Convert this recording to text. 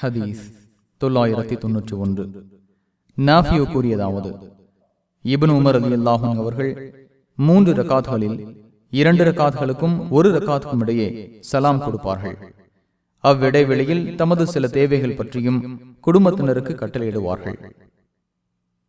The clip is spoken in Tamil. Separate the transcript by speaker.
Speaker 1: ஹதீஸ் தொள்ளாயிரத்தி தொன்னூற்றி ஒன்று. நாஃபியோ கூறியதாவது இபன் உமர் அலி அல்லாஹும் அவர்கள் மூன்று ரகாத்களில் இரண்டு ரகாத்களுக்கும் ஒரு ரக்காத்துக்கும் இடையே சலாம் கொடுப்பார்கள். அவ்விடைவெளியில் தமது சில தேவைகள் பற்றியும் குடும்பத்தினருக்கு கட்டளையிடுவார்கள்.